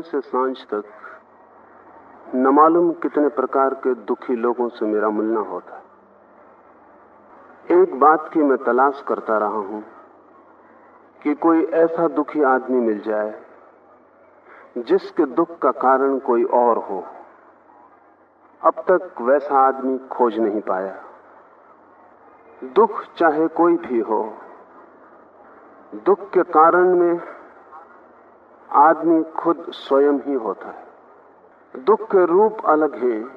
सुबह से साँझ तक न मालूम कितने प्रकार के दुखी लोगों से मेरा मिलना होता है। एक बात की मैं तलाश करता रहा हूँ कि कोई ऐसा दुखी आदमी मिल जाए जिसके दुख का कारण कोई और हो। अब तक वैसा आदमी खोज नहीं पाया। दुख चाहे कोई भी हो, दुख के कारण में आदमी खुद स्वयं ही होता है। दुख के रूप अलग हैं,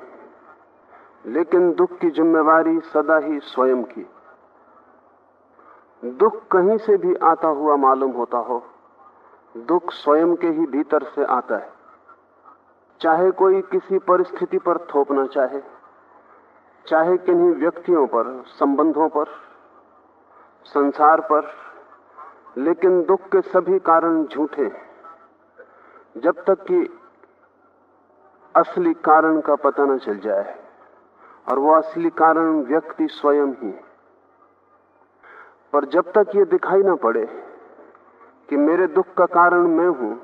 लेकिन दुख की जिम्मेवारी सदा ही स्वयं की। दुख कहीं से भी आता हुआ मालूम होता हो, दुख स्वयं के ही भीतर से आता है। चाहे कोई किसी परिस्थिति पर थोपना चाहे चाहे किन्हीं व्यक्तियों पर, संबंधों पर, संसार पर, लेकिन दुख के सभी कारण झूठे जब तक कि असली कारण का पता न चल जाए और वो असली कारण व्यक्ति स्वयं ही पर जब तक ये दिखाई ना पड़े कि मेरे दुख का कारण मैं हूँ,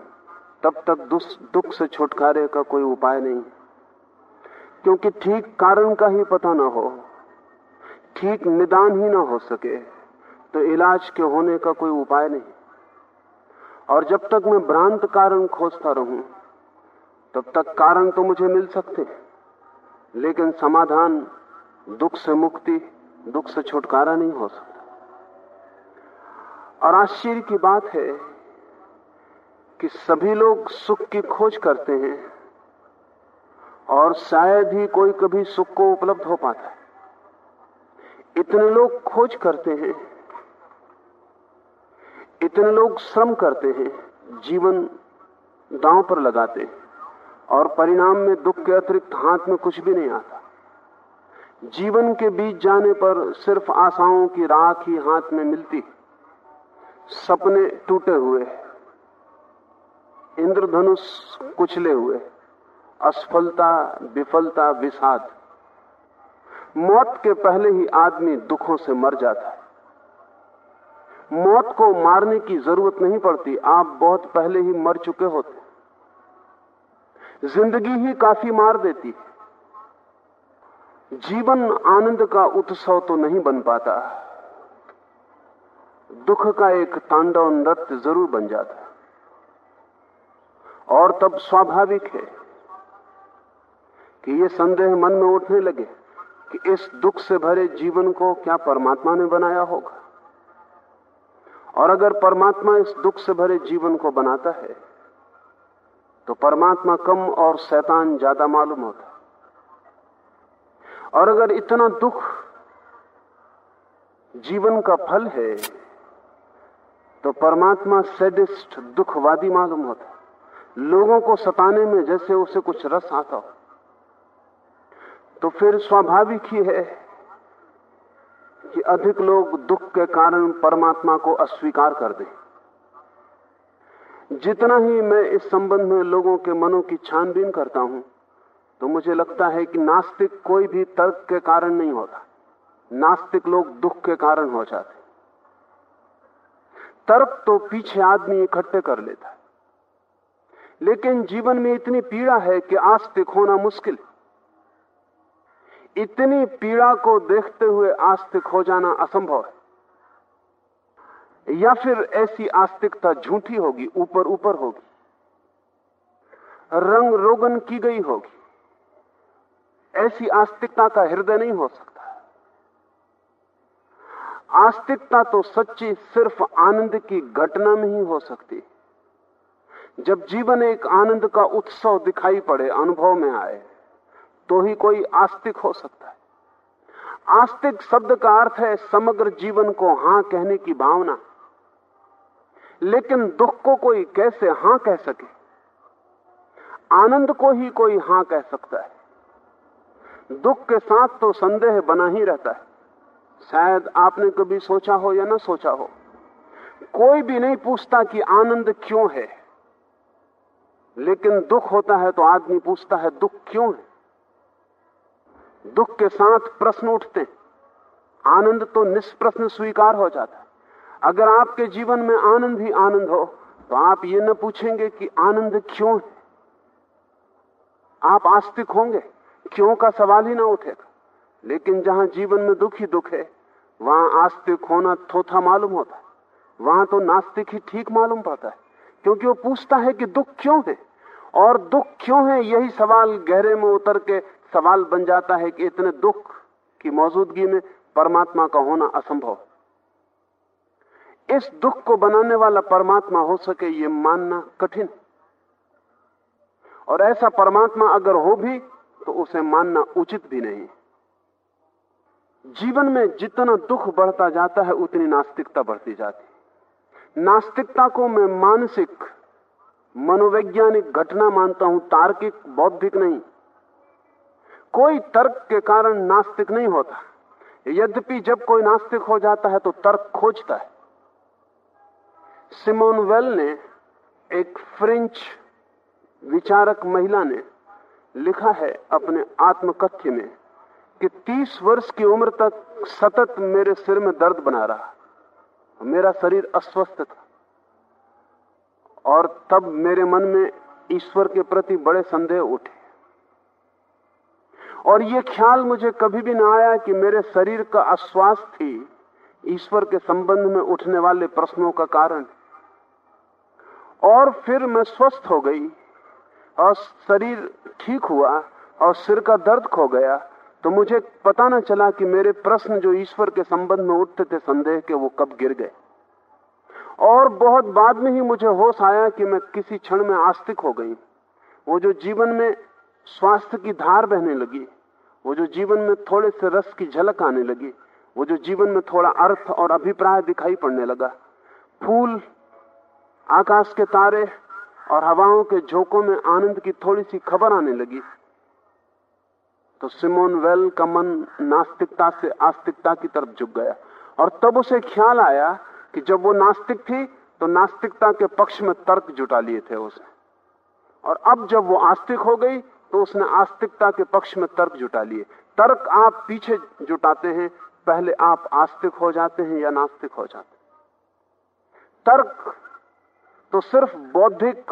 तब तक दुख से छुटकारे का कोई उपाय नहीं। क्योंकि ठीक कारण का ही पता ना हो, ठीक निदान ही ना हो सके तो इलाज के होने का कोई उपाय नहीं। और जब तक मैं भ्रांत कारण खोजता रहूँ, तब तक कारण तो मुझे मिल सकते लेकिन समाधान दुख से मुक्ति, दुख से छुटकारा नहीं हो सकता। और आश्चर्य की बात है कि सभी लोग सुख की खोज करते हैं और शायद ही कोई कभी सुख को उपलब्ध हो पाता है। इतने लोग खोज करते हैं इतने लोग श्रम करते हैं, जीवन दांव पर लगाते हैं, और परिणाम में दुख के अतिरिक्त हाथ में कुछ भी नहीं आता। जीवन के बीच जाने पर सिर्फ़ आशाओं की राख ही हाथ में मिलती। सपने टूटे हुए इंद्रधनुष कुचले हुए असफलता, विफलता, विषाद। मौत के पहले ही आदमी दुखों से मर जाता है। मौत को मारने की ज़रूरत नहीं पड़ती। आप बहुत पहले ही मर चुके होते। ज़िंदगी ही काफ़ी मार देती जीवन आनंद का उत्सव तो नहीं बन पाता। दुख का एक तांडव नृत्य ज़रूर बन जाता और तब स्वाभाविक है कि ये संदेह मन में उठने लगे कि इस दुख से भरे जीवन को क्या परमात्मा ने बनाया होगा। और अगर परमात्मा इस दुख से भरे जीवन को बनाता है तो परमात्मा कम और शैतान ज़्यादा मालूम होता और अगर इतना दुख जीवन का फल है तो परमात्मा सेडिस्ट दुखवादी मालूम होता लोगों को सताने में जैसे उसे कुछ रस आता हो तो फिर स्वाभाविक ही है कि अधिक लोग दुख के कारण परमात्मा को अस्वीकार कर दें। जितना ही मैं इस संबंध में लोगों के मनों की छानबीन करता हूँ तो मुझे लगता है कि नास्तिक कोई भी तर्क के कारण नहीं होता। नास्तिक लोग दुख के कारण हो जाते तर्क तो पीछे आदमी इकट्ठे कर लेता है। लेकिन जीवन में इतनी पीड़ा है कि आस्तिक होना मुश्किल इतनी पीड़ा को देखते हुए आस्तिक हो जाना असंभव है। या फिर ऐसी आस्तिकता झूठी होगी, ऊपर ऊपर होगी। रंग रोगन की गई होगी। ऐसी आस्तिकता का हृदय नहीं हो सकता। आस्तिकता तो सच्ची सिर्फ़ आनंद की घटना में ही हो सकती। जब जीवन एक आनंद का उत्सव दिखाई पड़े, अनुभव में आए तो ही कोई आस्तिक हो सकता है। आस्तिक शब्द का अर्थ है समग्र जीवन को हाँ कहने की भावना। लेकिन दुख को कोई कैसे हाँ कह सके? आनंद को ही कोई हाँ कह सकता है। दुख के साथ तो संदेह बना ही रहता है। शायद आपने कभी सोचा हो या ना सोचा हो, कोई भी नहीं पूछता कि आनंद क्यों है। लेकिन दुख होता है तो आदमी पूछता है, दुख क्यों है? दुख के साथ प्रश्न उठते आनंद तो निष्प्रश्न स्वीकार हो जाता है। अगर आपके जीवन में आनंद ही आनंद हो तो आप ये न पूछेंगे कि आनंद क्यों है। आप आस्तिक होंगे, क्यों का सवाल ही ना उठेगा। लेकिन जहाँ जीवन में दुख ही दुख है, वहाँ आस्तिक होना थोथा मालूम होता है। वहाँ तो नास्तिक ही ठीक मालूम पड़ता है, क्योंकि वो पूछता है कि दुख क्यों है। और दुख क्यों है, यही सवाल गहरे में उतर के सवाल बन जाता है कि इतने दुख की मौजूदगी में परमात्मा का होना असंभव इस दुख को बनाने वाला परमात्मा हो सके ये मानना कठिन और ऐसा परमात्मा अगर हो भी तो उसे मानना उचित भी नहीं जीवन में जितना दुख बढ़ता जाता है, उतनी नास्तिकता बढ़ती जाती नास्तिकता को मैं मानसिक, मनोवैज्ञानिक घटना मानता हूँ, तार्किक, बौद्धिक नहीं। कोई तर्क के कारण नास्तिक नहीं होता। यद्यपि जब कोई नास्तिक हो जाता है तो तर्क खोजता है। सिमोन वेल ने एक फ्रेंच विचारक महिला ने लिखा है अपने आत्मकथ्य में कि 30 वर्ष की उम्र तक सतत मेरे सिर में दर्द बना रहा। मेरा शरीर अस्वस्थ था। और तब मेरे मन में ईश्वर के प्रति बड़े संदेह उठे। और ये ख्याल मुझे कभी भी ना आया कि मेरे शरीर का अस्वास्थ्य ईश्वर के संबंध में उठने वाले प्रश्नों का कारण और फिर मैं स्वस्थ हो गई और शरीर ठीक हुआ और सिर का दर्द खो गया तो मुझे पता न चला कि मेरे प्रश्न जो ईश्वर के संबंध में उठते थे संदेह के, वो कब गिर गए। और बहुत बाद में ही मुझे होश आया कि मैं किसी क्षण में आस्तिक हो गई। वो जो जीवन में स्वास्थ्य की धार बहने लगी। वो जो जीवन में थोड़े से रस की झलक आने लगी, वो जो जीवन में थोड़ा अर्थ और अभिप्राय दिखाई पड़ने लगा। फूल, आकाश के तारे और हवाओं के झोंकों में आनंद की थोड़ी सी खबर आने लगी। तो सिमोन वेल का मन नास्तिकता से आस्तिकता की तरफ़ झुक गया और तब उसे ख्याल आया कि जब वो नास्तिक थी तो नास्तिकता के पक्ष में तर्क जुटा लिए थे उसने। और अब जब वो आस्तिक हो गई तो उसने आस्तिकता के पक्ष में तर्क जुटा लिए। तर्क आप पीछे जुटाते हैं, पहले आप आस्तिक हो जाते हैं या नास्तिक हो जाते तर्क तो सिर्फ़ बौद्धिक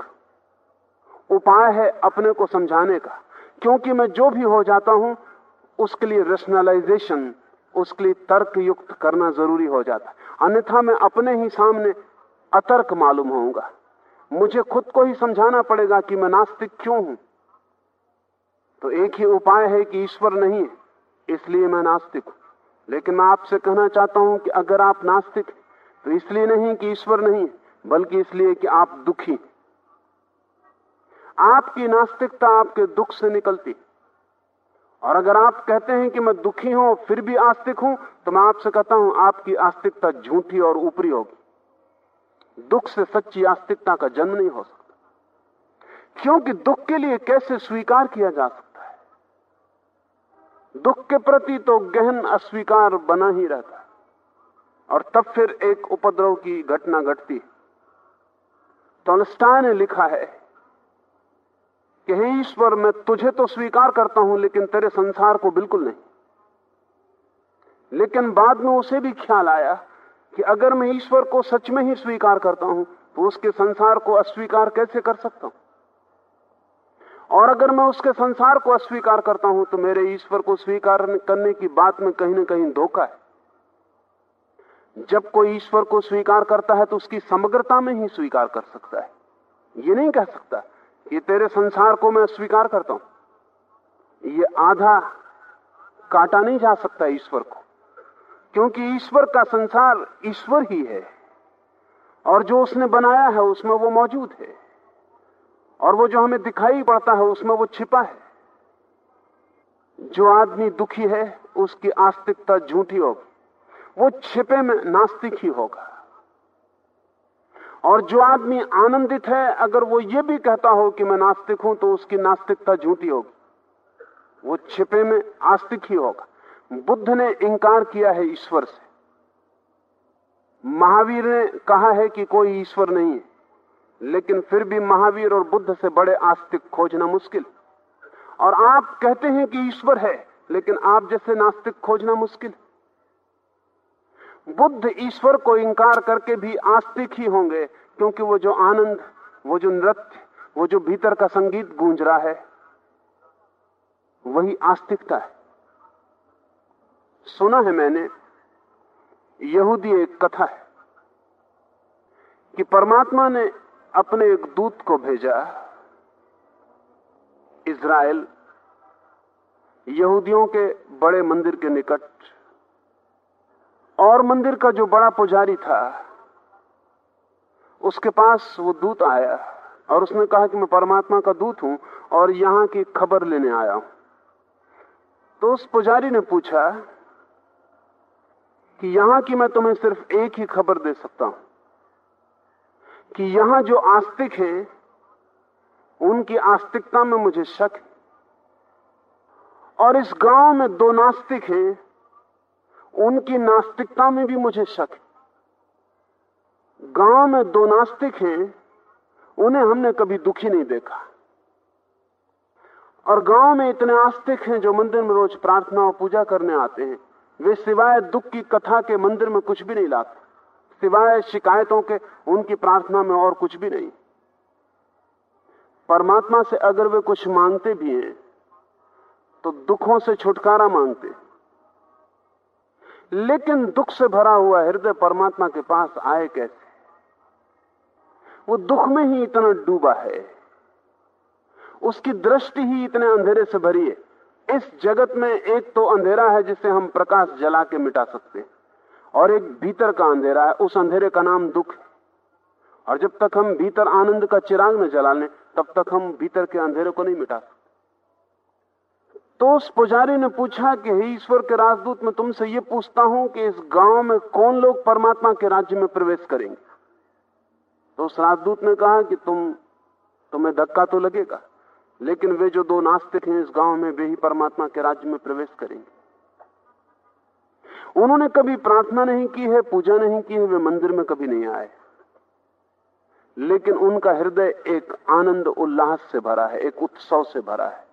उपाय है अपने को समझाने का। क्योंकि मैं जो भी हो जाता हूँ, उसके लिए रेशनलाइजेशन उसके लिए तर्क युक्त करना ज़रूरी हो जाता है। अन्यथा मैं अपने ही सामने अतर्क मालूम होऊँगा। मुझे खुद को ही समझाना पड़ेगा कि मैं नास्तिक क्यों हूँ। तो एक ही उपाय है कि ईश्वर नहीं है, इसलिए मैं नास्तिक हूँ। लेकिन मैं आपसे कहना चाहता हूँ कि अगर आप नास्तिक तो इसलिए नहीं कि ईश्वर नहीं है, बल्कि इसलिए कि आप दुखी आपकी नास्तिकता आपके दुख से निकलती और अगर आप कहते हैं कि मैं दुखी हूँ, फिर भी आस्तिक हूँ तो मैं आपसे कहता हूँ, आपकी आस्तिकता झूठी और ऊपरी होगी। दुख से सच्ची आस्तिकता का जन्म नहीं हो सकता। क्योंकि दुख के लिए कैसे स्वीकार किया जा सकता दुख के प्रति तो गहन अस्वीकार बना ही रहता है। और तब फिर एक उपद्रव की घटना घटती टॉलस्टाय ने लिखा है कि हे ईश्वर, मैं तुझे तो स्वीकार करता हूँ, लेकिन तेरे संसार को बिल्कुल नहीं। लेकिन बाद में उसे भी ख्याल आया कि अगर मैं ईश्वर को सच में ही स्वीकार करता हूँ तो उसके संसार को अस्वीकार कैसे कर सकता हूँ? और अगर मैं उसके संसार को अस्वीकार करता हूँ तो मेरे ईश्वर को स्वीकार करने की बात में कहीं ना कहीं धोखा है। जब कोई ईश्वर को स्वीकार करता है तो उसकी समग्रता में ही स्वीकार कर सकता है। ये नहीं कह सकता कि तेरे संसार को मैं स्वीकार करता हूँ। ये आधा काटा नहीं जा सकता ईश्वर को, क्योंकि ईश्वर का संसार ईश्वर ही है, और जो उसने बनाया है, उसमें वो मौजूद है। और वो जो हमें दिखाई पड़ता है, उसमें वो छिपा है। जो आदमी दुखी है, उसकी आस्तिकता झूठी होगी। वो छिपे में नास्तिक ही होगा। और जो आदमी आनंदित है, अगर वो ये भी कहता हो कि मैं नास्तिक हूँ तो उसकी नास्तिकता झूठी होगी। वो छिपे में आस्तिक ही होगा। बुद्ध ने इंकार किया है ईश्वर से। महावीर ने कहा है कि कोई ईश्वर नहीं है। लेकिन फिर भी महावीर और बुद्ध से बड़े आस्तिक खोजना मुश्किल। और आप कहते हैं कि ईश्वर है, लेकिन आप जैसे नास्तिक खोजना मुश्किल। बुद्ध ईश्वर को इंकार करके भी आस्तिक ही होंगे, क्योंकि वो जो आनंद, वो जो नृत्य, वो जो भीतर का संगीत गूंज रहा है, वही आस्तिकता है। सुना है मैंने, यहूदी एक कथा है कि परमात्मा ने अपने एक दूत को भेजा इज़राइल, यहूदियों के बड़े मंदिर के निकट। और मंदिर का जो बड़ा पुजारी था, उसके पास वो दूत आया और उसने कहा कि मैं परमात्मा का दूत हूँ और यहाँ की खबर लेने आया हूँ। तो उस पुजारी ने पूछा कि यहाँ की मैं तुम्हें सिर्फ़ एक ही खबर दे सकता हूँ। कि यहाँ जो आस्तिक हैं, उनकी आस्तिकता में मुझे शक है। और इस गाँव में दो नास्तिक हैं, उनकी नास्तिकता में भी मुझे शक है। गाँव में दो नास्तिक हैं, उन्हें हमने कभी दुखी नहीं देखा। और गाँव में इतने आस्तिक हैं जो मंदिर में रोज प्रार्थना और पूजा करने आते हैं, वे सिवाय दुख की कथा के मंदिर में कुछ भी नहीं लाते। सिवाय शिकायतों के उनकी प्रार्थना में और कुछ भी नहीं। परमात्मा से अगर वे कुछ मांगते भी हैं तो दुखों से छुटकारा मांगते। लेकिन दुख से भरा हुआ हृदय परमात्मा के पास आए कैसे? वो दुख में ही इतना डूबा है। उसकी दृष्टि ही इतने अंधेरे से भरी है। इस जगत में एक तो अंधेरा है जिसे हम प्रकाश जला के मिटा सकते हैं। और एक भीतर का अंधेरा है। उस अंधेरे का नाम दुख है। और जब तक हम भीतर आनंद का चिराग न जला लें तब तक हम भीतर के अंधेरे को नहीं मिटा सकते। तो उस पुजारी ने पूछा कि, हे ईश्वर के राजदूत, मैं तुमसे ये पूछता हूँ कि इस गाँव में कौन लोग परमात्मा के राज्य में प्रवेश करेंगे? तो उस राजदूत ने कहा कि, तुम, तुम्हें धक्का तो लगेगा, लेकिन वे जो दो नास्तिक हैं इस गाँव में, वे ही परमात्मा के राज्य में प्रवेश करेंगे। उन्होंने कभी प्रार्थना नहीं की है, पूजा नहीं की है, वे मंदिर में कभी नहीं आए। लेकिन उनका हृदय एक आनंद, उल्लास से भरा है, एक उत्सव से भरा है।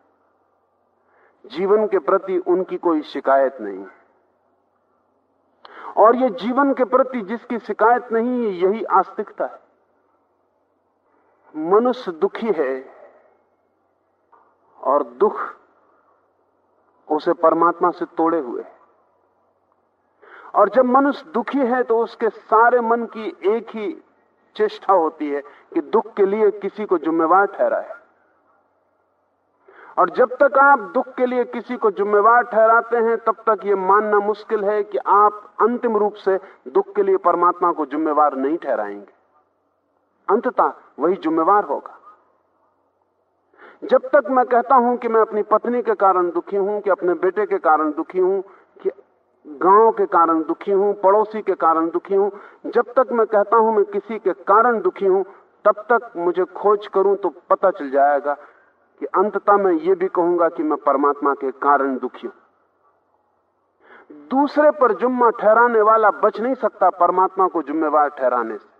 जीवन के प्रति उनकी कोई शिकायत नहीं और ये जीवन के प्रति जिसकी शिकायत नहीं है यही आस्तिकता है। मनुष्य दुखी है और दुख उसे परमात्मा से तोड़े हुए है। और जब मनुष्य दुखी है तो उसके सारे मन की एक ही चेष्टा होती है कि दुख के लिए किसी को जिम्मेवार ठहराए। और जब तक आप दुख के लिए किसी को जिम्मेवार ठहराते हैं, तब तक ये मानना मुश्किल है कि आप अंतिम रूप से दुख के लिए परमात्मा को जिम्मेवार नहीं ठहराएँगे। अंततः वही जिम्मेवार होगा। जब तक मैं कहता हूँ कि मैं अपनी पत्नी के कारण दुखी हूँ, कि अपने बेटे के कारण दुखी हूँ गाँव के कारण दुखी हूँ, पड़ोसी के कारण दुखी हूँ। जब तक मैं कहता हूँ मैं किसी के कारण दुखी हूँ, तब तक मुझे खोज करूँ तो पता चल जाएगा कि अंततः मैं ये भी कहूँगा कि मैं परमात्मा के कारण दुखी हूँ। दूसरे पर जुम्मा ठहराने वाला बच नहीं सकता परमात्मा को जुम्मेवार ठहराने से।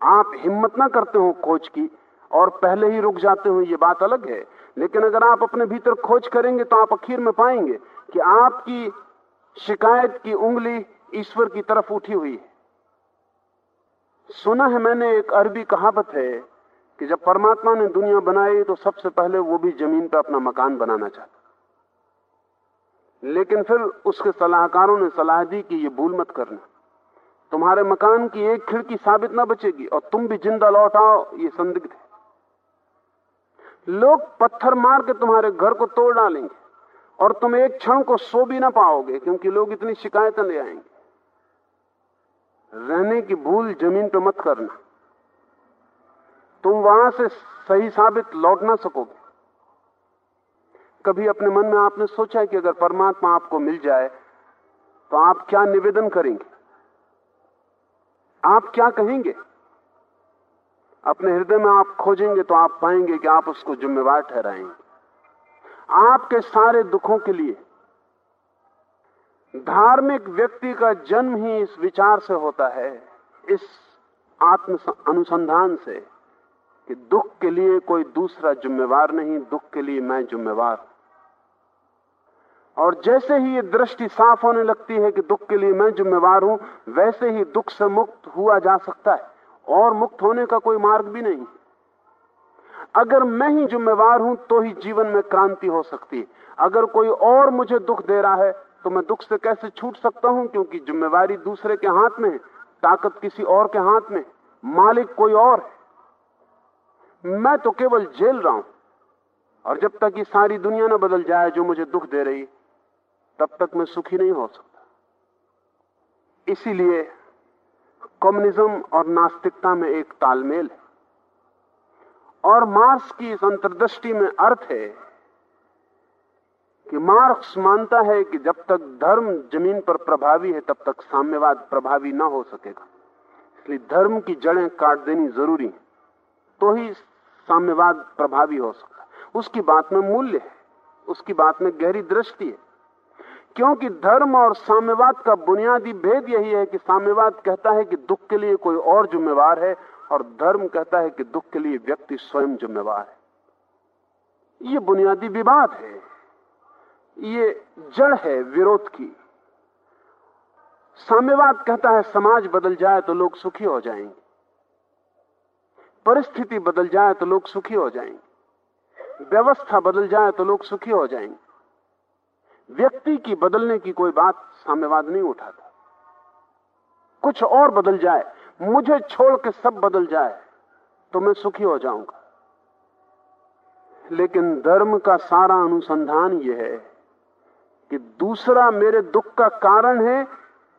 आप हिम्मत ना करते हो खोज की, और पहले ही रुक जाते हो, ये बात अलग है। लेकिन अगर आप अपने भीतर खोज करेंगे तो आप आखिर में पाएँगे। कि आपकी शिकायत की उंगली ईश्वर की तरफ़ उठी हुई है। सुना है मैंने एक अरबी कहावत है कि जब परमात्मा ने दुनिया बनाई तो सबसे पहले वो भी ज़मीन पर अपना मकान बनाना चाहता लेकिन फिर उसके सलाहकारों ने सलाह दी कि ये भूल मत करना। तुम्हारे मकान की एक खिड़की साबित ना बचेगी और तुम भी ज़िंदा लौट आओ, ये संदिग्ध है। लोग पत्थर मार के तुम्हारे घर को तोड़ डालेंगे। और तुम एक क्षण को सो भी ना पाओगे, क्योंकि लोग इतनी शिकायतें ले आएँगे। रहने की भूल ज़मीन पे मत करना। तुम वहाँ से सही साबित लौट ना सकोगे। कभी अपने मन में आपने सोचा है कि अगर परमात्मा आपको मिल जाए तो आप क्या निवेदन करेंगे? आप क्या कहेंगे? अपने हृदय में आप खोजेंगे तो आप पाएँगे कि आप उसको जिम्मेवार ठहराएँगे। आपके सारे दुखों के लिए। धार्मिक व्यक्ति का जन्म ही इस विचार से होता है, इस आत्म अनुसंधान से, कि दुख के लिए कोई दूसरा जिम्मेवार नहीं, दुख के लिए मैं जिम्मेवार और जैसे ही ये दृष्टि साफ़ होने लगती है कि दुख के लिए मैं जिम्मेवार हूँ, वैसे ही दुख से मुक्त हुआ जा सकता है, और मुक्त होने का कोई मार्ग भी नहीं अगर मैं ही जिम्मेवार हूँ तो ही जीवन में क्रांति हो सकती है। अगर कोई और मुझे दुख दे रहा है तो मैं दुख से कैसे छूट सकता हूँ, क्योंकि जिम्मेवारी दूसरे के हाथ में है, ताकत किसी और के हाथ में मालिक कोई और है। मैं तो केवल झेल रहा हूँ, और जब तक ये सारी दुनिया ना बदल जाए, जो मुझे दुख दे रही, तब तक मैं सुखी नहीं हो सकता। इसीलिए कम्युनिज्म और नास्तिकता में एक तालमेल है। और मार्क्स की इस अंतर्दृष्टि में अर्थ है कि मार्क्स मानता है कि जब तक धर्म ज़मीन पर प्रभावी है, तब तक साम्यवाद प्रभावी ना हो सकेगा। इसलिए धर्म की जड़ें काट देनी ज़रूरी है तो ही साम्यवाद प्रभावी हो सकता है। उसकी बात में मूल्य है, उसकी बात में गहरी दृष्टि है। क्योंकि धर्म और साम्यवाद का बुनियादी भेद यही है कि साम्यवाद कहता है कि दुख के लिए कोई और जिम्मेवार है और धर्म कहता है कि दुख के लिए व्यक्ति स्वयं जिम्मेवार है। ये बुनियादी विवाद है। ये जड़ है विरोध की। साम्यवाद कहता है, समाज बदल जाए तो लोग सुखी हो जाएँगे। परिस्थिति बदल जाए तो लोग सुखी हो जाएँगे। व्यवस्था बदल जाए तो लोग सुखी हो जाएँगे। व्यक्ति की बदलने की कोई बात साम्यवाद नहीं उठाता। कुछ और बदल जाए मुझे छोड़ के सब बदल जाए तो मैं सुखी हो जाऊँगा। लेकिन धर्म का सारा अनुसंधान यह है कि दूसरा मेरे दुख का कारण है,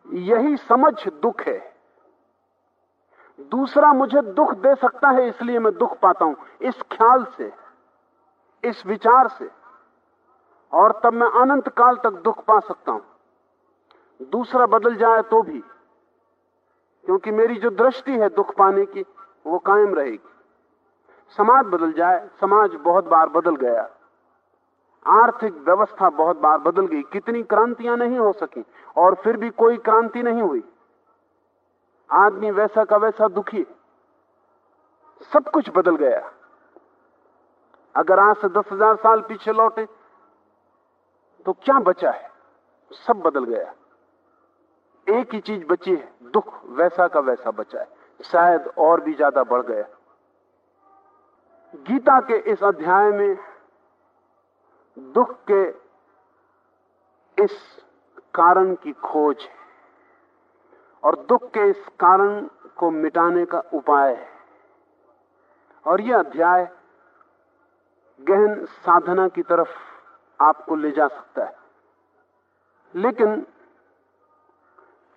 यही समझ दुख है। दूसरा मुझे दुख दे सकता है, इसलिए मैं दुख पाता हूँ, इस ख्याल से, इस विचार से। और तब मैं अनंत काल तक दुख पा सकता हूँ। दूसरा बदल जाए तो भी। क्योंकि मेरी जो दृष्टि है दुख पाने की, वो कायम रहेगी। समाज बदल जाए, समाज बहुत बार बदल गया। आर्थिक व्यवस्था बहुत बार बदल गई। कितनी क्रांतियाँ नहीं हो सकी, और फिर भी कोई क्रांति नहीं हुई। आदमी वैसा का वैसा दुखी। सब कुछ बदल गया। अगर आज से दस हज़ार साल पीछे लौटे तो क्या बचा है? सब बदल गया। एक ही चीज़ बची है, दुख वैसा का वैसा बचा है, शायद और भी ज़्यादा बढ़ गया। गीता के इस अध्याय में दुख के इस कारण की खोज है और दुख के इस कारण को मिटाने का उपाय है। और यह अध्याय गहन साधना की तरफ़ आपको ले जा सकता है। लेकिन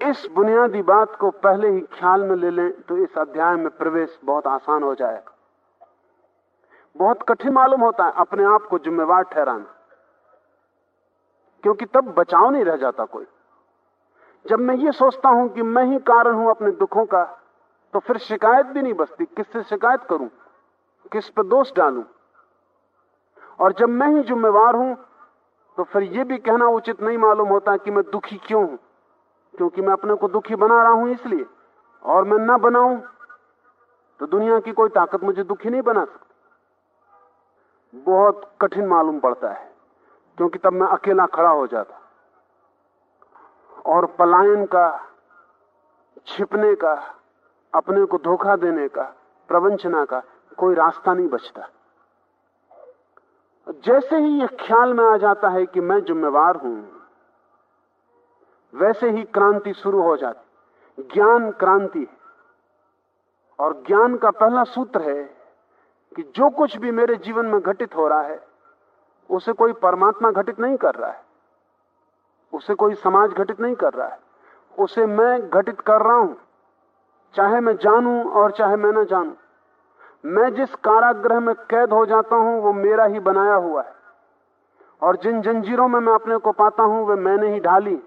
इस बुनियादी बात को पहले ही ख्याल में ले लें तो इस अध्याय में प्रवेश बहुत आसान हो जाएगा। बहुत कठिन मालूम होता है अपने आप को जिम्मेवार ठहराना। क्योंकि तब बचाव नहीं रह जाता कोई। जब मैं ये सोचता हूँ कि मैं ही कारण हूँ अपने दुखों का तो फिर शिकायत भी नहीं बचती। किससे शिकायत करूँ? किस पर दोष डालूं? और जब मैं ही जिम्मेवार हूँ तो फिर यह भी कहना उचित नहीं मालूम होता कि मैं दुखी क्यों हूँ। क्योंकि मैं अपने को दुखी बना रहा हूँ इसलिए, और मैं ना बनाऊँ तो दुनिया की कोई ताकत मुझे दुखी नहीं बना सकती। बहुत कठिन मालूम पड़ता है, क्योंकि तब मैं अकेला खड़ा हो जाता। और पलायन का, छिपने का, अपने को धोखा देने का, प्रवंचना का कोई रास्ता नहीं बचता। जैसे ही यह ख्याल में आ जाता है कि मैं जिम्मेवार हूँ वैसे ही क्रांति शुरू हो जाती। ज्ञान क्रांति है। और ज्ञान का पहला सूत्र है कि जो कुछ भी मेरे जीवन में घटित हो रहा है, उसे कोई परमात्मा घटित नहीं कर रहा है। उसे कोई समाज घटित नहीं कर रहा है। उसे मैं घटित कर रहा हूँ, चाहे मैं जानूं और चाहे मैं ना जानूं। मैं जिस कारागृह में कैद हो जाता हूँ, वो मेरा ही बनाया हुआ है। और जिन जंजीरों में मैं अपने को पाता हूँ, वे मैंने ही ढाली।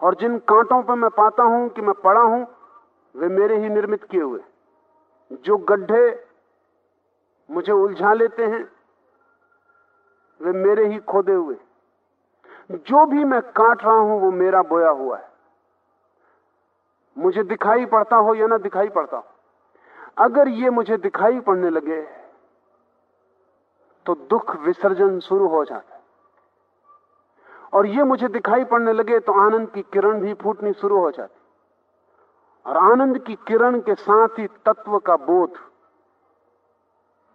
और जिन कांटों पर मैं पाता हूँ कि मैं पड़ा हूँ, वे मेरे ही निर्मित किए हुए जो गड्ढे मुझे उलझा लेते हैं, वे मेरे ही खोदे हुए जो भी मैं काट रहा हूँ, वो मेरा बोया हुआ है। मुझे दिखाई पड़ता हो या ना दिखाई पड़ता हो, अगर ये मुझे दिखाई पड़ने लगे तो दुख विसर्जन शुरू हो जाता है। और ये मुझे दिखाई पड़ने लगे तो आनंद की किरण भी फूटनी शुरू हो जाती। और आनंद की किरण के साथ ही तत्व का बोध,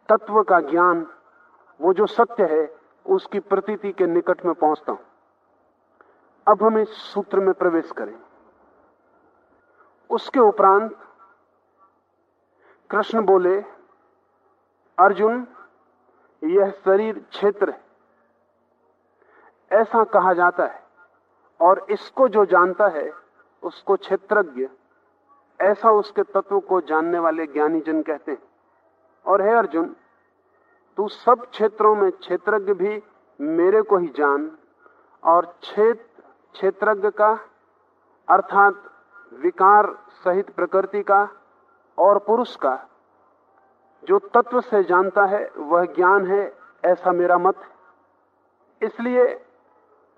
तत्व का ज्ञान, वो जो सत्य है, उसकी प्रतीति के निकट में पहुँचता हूँ। अब हम इस सूत्र में प्रवेश करें। उसके उपरांत कृष्ण बोले, अर्जुन, यह शरीर क्षेत्र है। ऐसा कहा जाता है और इसको जो जानता है, उसको क्षेत्रज्ञ, ऐसा उसके तत्व को जानने वाले ज्ञानी जन कहते हैं। और है अर्जुन, तू सब क्षेत्रों में क्षेत्रज्ञ भी मेरे को ही जान और क्षेत्र क्षेत्रज्ञ का, अर्थात विकार सहित प्रकृति का और पुरुष का, जो तत्व से जानता है, वह ज्ञान है, ऐसा मेरा मत है। इसलिए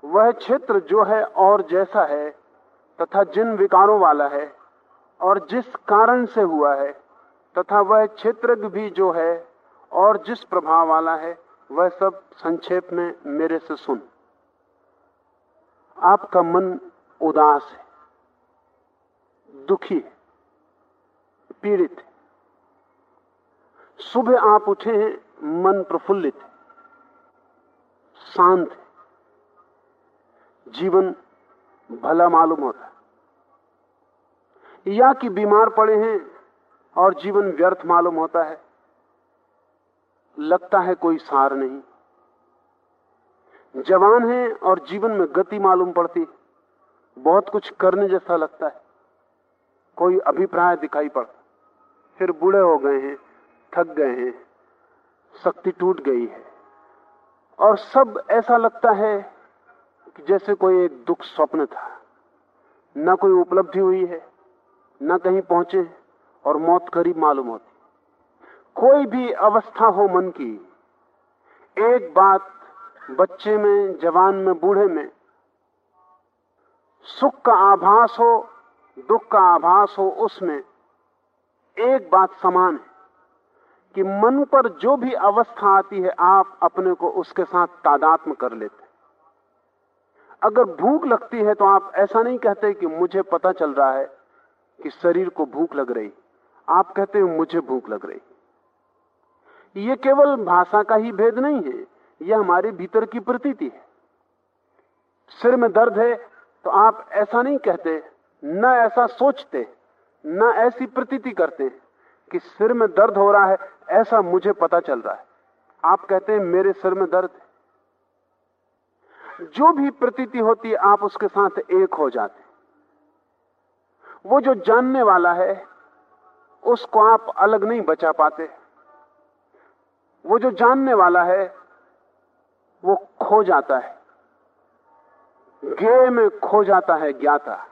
वह क्षेत्र जो है और जैसा है, तथा जिन विकारों वाला है, और जिस कारण से हुआ है, तथा वह क्षेत्र भी जो है, और जिस प्रभाव वाला है, वह सब संक्षेप में मेरे से सुन। आपका मन उदास है, दुखी है, पीड़ित है। सुबह आप उठे हैं, मन प्रफुल्लित है, शांत है। जीवन भला मालूम होता है। या कि बीमार पड़े हैं और जीवन व्यर्थ मालूम होता है। लगता है कोई सार नहीं। जवान है और जीवन में गति मालूम पड़ती बहुत कुछ करने जैसा लगता है। कोई अभिप्राय दिखाई पड़ता फिर बूढ़े हो गए हैं, थक गए हैं, शक्ति टूट गई है। और सब ऐसा लगता है कि जैसे कोई एक दुख स्वप्न था। न कोई उपलब्धि हुई है, न कहीं पहुँचे और मौत करीब मालूम होती। कोई भी अवस्था हो मन की, एक बात बच्चे में, जवान में, बूढ़े में, सुख का आभास हो, दुख का आभास हो, उसमें एक बात समान है कि मन पर जो भी अवस्था आती है, आप अपने को उसके साथ तादात्म कर लेते अगर भूख लगती है तो आप ऐसा नहीं कहते कि मुझे पता चल रहा है कि शरीर को भूख लग रही। आप कहते हैं, मुझे भूख लग रही। ये केवल भाषा का ही भेद नहीं है, यह हमारे भीतर की प्रतीति है। सिर में दर्द है तो आप ऐसा नहीं कहते, न ऐसा सोचते, न ऐसी प्रतीति करते कि सिर में दर्द हो रहा है, ऐसा मुझे पता चल रहा है। आप कहते हैं, मेरे सिर में दर्द है। जो भी प्रतीति होती है आप उसके साथ एक हो जाते वो जो जानने वाला है, उसको आप अलग नहीं बचा पाते। वो जो जानने वाला है, वो खो जाता है। गे में खो जाता है ज्ञाता,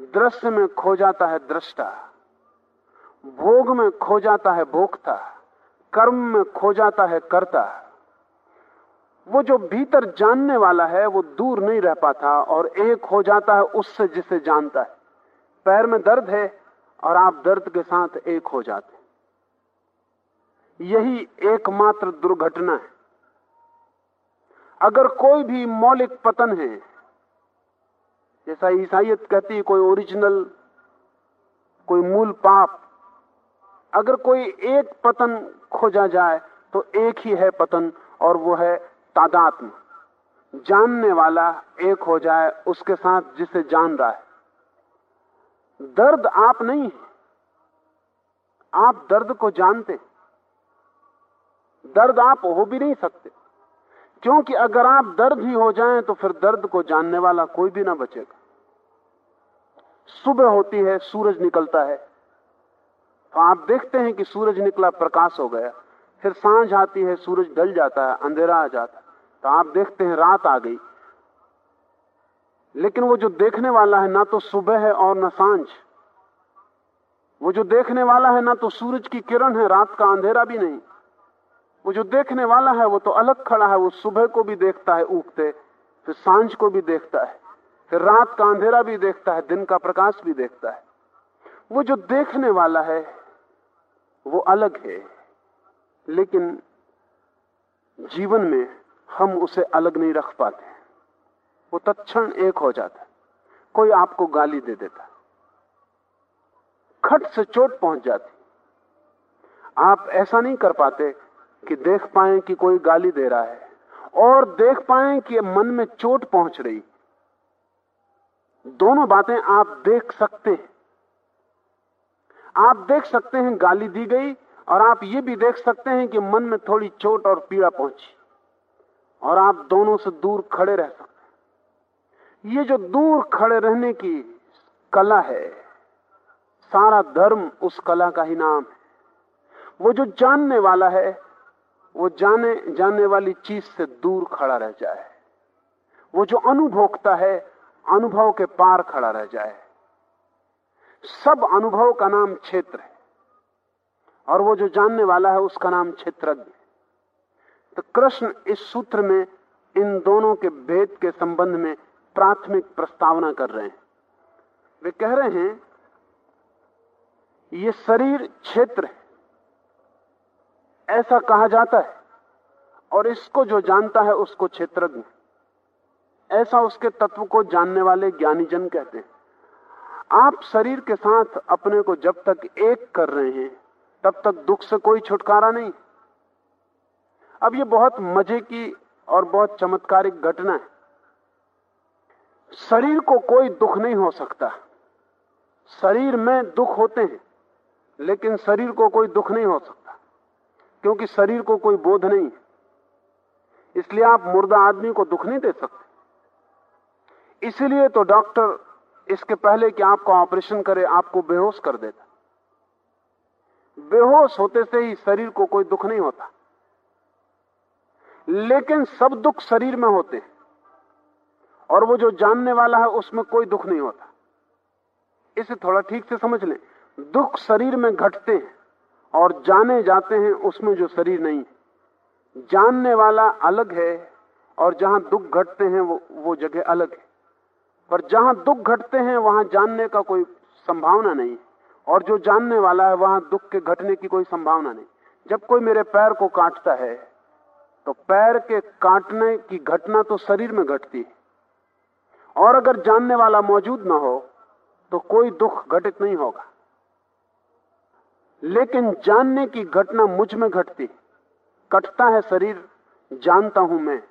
दृश्य में खो जाता है दृष्टा, भोग में खो जाता है भोक्ता, कर्म में खो जाता है कर्ता। वो जो भीतर जानने वाला है, वो दूर नहीं रह पाता और एक हो जाता है उससे जिसे जानता है। पैर में दर्द है और आप दर्द के साथ एक हो जाते यही एकमात्र दुर्घटना है। अगर कोई भी मौलिक पतन है, जैसा ईसाइत कहती कोई ओरिजिनल, कोई मूल पाप, अगर कोई एक पतन खोजा जाए तो एक ही है पतन और वो है तादात्म जानने वाला एक हो जाए, उसके साथ जिसे जान रहा है। दर्द आप नहीं है। आप दर्द को जानते दर्द आप हो भी नहीं सकते। क्योंकि अगर आप दर्द ही हो जाएँ तो फिर दर्द को जानने वाला कोई भी ना बचेगा। सुबह होती है, सूरज निकलता है। तो आप देखते हैं कि सूरज निकला, प्रकाश हो गया। फिर साँझ आती है, सूरज ढल जाता है, अंधेरा आ जाता है। तो आप देखते हैं रात आ गई। लेकिन वो जो देखने वाला है ना तो सुबह है और ना साँझ। वो जो देखने वाला है ना तो सूरज की किरण है, रात का अंधेरा भी नहीं। वो जो देखने वाला है, वो तो अलग खड़ा है, वो सुबह को भी देखता है, उगते, फिर साँझ को भी देखता है, फिर रात का अंधेरा भी देखता है, दिन का प्रकाश भी देखता है। वो जो देखने वाला है, वो अलग है। लेकिन जीवन में हम उसे अलग नहीं रख पाते। वो तत्क्षण एक हो जाता। कोई आपको गाली दे देता। खट से चोट पहुँच जाती। आप ऐसा नहीं कर पाते कि देख पाए कि कोई गाली दे रहा है और देख पाए कि मन में चोट पहुँच रही। दोनों बातें आप देख सकते हैं। आप देख सकते हैं गाली दी गई और आप ये भी देख सकते हैं कि मन में थोड़ी चोट और पीड़ा पहुँची। और आप दोनों से दूर खड़े रह सकते ये जो दूर खड़े रहने की कला है, सारा धर्म उस कला का ही नाम है। वो जो जानने वाला है, वो जाने, जानने वाली चीज़ से दूर खड़ा रह जाए। वो जो अनुभोक्ता है, अनुभव के पार खड़ा रह जाए। सब अनुभव का नाम क्षेत्र है। और वो जो जानने वाला है, उसका नाम क्षेत्रज्ञ। तो कृष्ण इस सूत्र में, इन दोनों के भेद के संबंध में प्राथमिक प्रस्तावना कर रहे हैं। वे कह रहे हैं, ये शरीर क्षेत्र है। ऐसा कहा जाता है, और इसको जो जानता है उसको क्षेत्रज्ञ। ऐसा उसके तत्व को जानने वाले ज्ञानी जन कहते हैं। आप शरीर के साथ अपने को जब तक एक कर रहे हैं, तब तक दुख से कोई छुटकारा नहीं। अब ये बहुत मज़े की और बहुत चमत्कारिक घटना है। शरीर को कोई दुख नहीं हो सकता। शरीर में दुख होते हैं, लेकिन शरीर को कोई दुख नहीं हो सकता, क्योंकि शरीर को कोई बोध नहीं इसलिए आप मुर्दा आदमी को दुख नहीं दे सकते। इसलिए तो डॉक्टर इसके पहले कि आपका ऑपरेशन करे, आपको बेहोश कर देता। बेहोश होते से ही शरीर को कोई दुख नहीं होता। लेकिन सब दुख शरीर में होते हैं। और वो जो जानने वाला है, उसमें कोई दुख नहीं होता। इसे थोड़ा ठीक से समझ लें। दुख शरीर में घटते हैं और जाने जाते हैं, उसमें जो शरीर नहीं जानने वाला अलग है और जहाँ दुख घटते हैं, वो वो जगह अलग है। पर जहाँ दुख घटते हैं, वहाँ जानने का कोई संभावना नहीं और जो जानने वाला है, वहाँ दुख के घटने की कोई संभावना नहीं। जब कोई मेरे पैर को काटता है तो पैर के काटने की घटना तो शरीर में घटती है। और अगर जानने वाला मौजूद ना हो तो कोई दुख घटित नहीं होगा। लेकिन जानने की घटना मुझमें घटती कटता है शरीर, जानता हूँ मैं।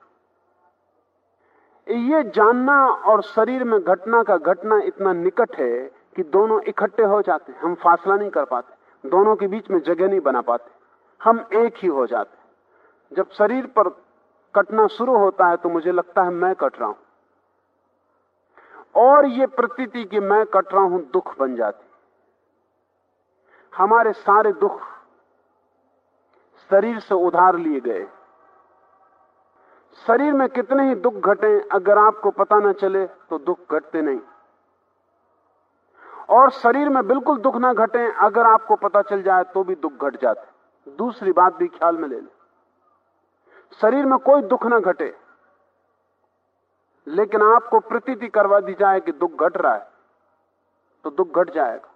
ये जानना और शरीर में घटना का घटना इतना निकट है कि दोनों इकट्ठे हो जाते हम फासला नहीं कर पाते। दोनों के बीच में जगह नहीं बना पाते। हम एक ही हो जाते जब शरीर पर कटना शुरू होता है तो मुझे लगता है मैं कट रहा हूँ। और ये प्रतीति कि मैं कट रहा हूँ, दुख बन जाती। हमारे सारे दुख शरीर से उधार लिए गए। शरीर में कितने ही दुख घटे, अगर आपको पता न चले तो दुख घटते नहीं। और शरीर में बिल्कुल दुख ना घटे, अगर आपको पता चल जाए तो भी दुख घट जाते। दूसरी बात भी ख्याल में ले लें। शरीर में कोई दुख ना घटे। लेकिन आपको प्रतीति करवा दी जाए कि दुख घट रहा है तो दुख घट जाएगा।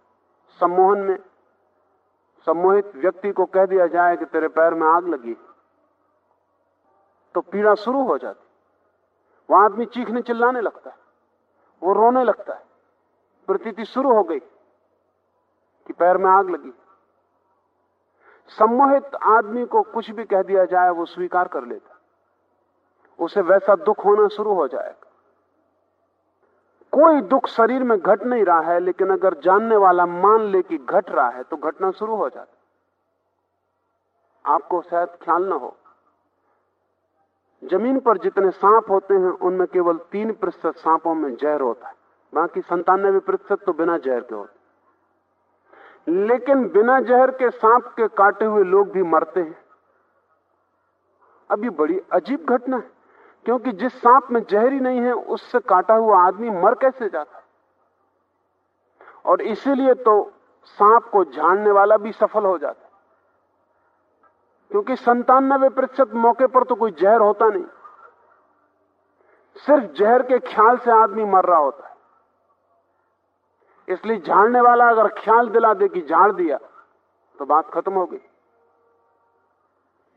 सम्मोहन में, सम्मोहित व्यक्ति को कह दिया जाए कि तेरे पैर में आग लगी तो पीड़ा शुरू हो जाती। वहाँ आदमी चीखने चिल्लाने लगता है, वो रोने लगता है। प्रतीति शुरू हो गई कि पैर में आग लगी। सम्मोहित आदमी को कुछ भी कह दिया जाए, वो स्वीकार कर लेता उसे वैसा दुख होना शुरू हो जाएगा। कोई दुख शरीर में घट नहीं रहा है, लेकिन अगर जानने वाला मान ले कि घट रहा है तो घटना शुरू हो जाता आपको शायद ख्याल ना हो। ज़मीन पर जितने सांप होते हैं, उनमें केवल तीन प्रतिशत सांपों में जहर होता है। बाकी संतानवे प्रतिशत तो बिना जहर के होते लेकिन बिना जहर के सांप के काटे हुए लोग भी मरते हैं। अब ये बड़ी अजीब घटना है, क्योंकि जिस सांप में जहर ही नहीं है, उससे काटा हुआ आदमी मर कैसे जाता? और इसीलिए तो सांप को झाड़ने वाला भी सफल हो जाता क्योंकि संतानबे प्रतिशत मौके पर तो कोई जहर होता नहीं। सिर्फ़ जहर के ख्याल से आदमी मर रहा होता है। इसलिए झाड़ने वाला अगर ख्याल दिला दे कि झाड़ दिया तो बात खत्म हो गई।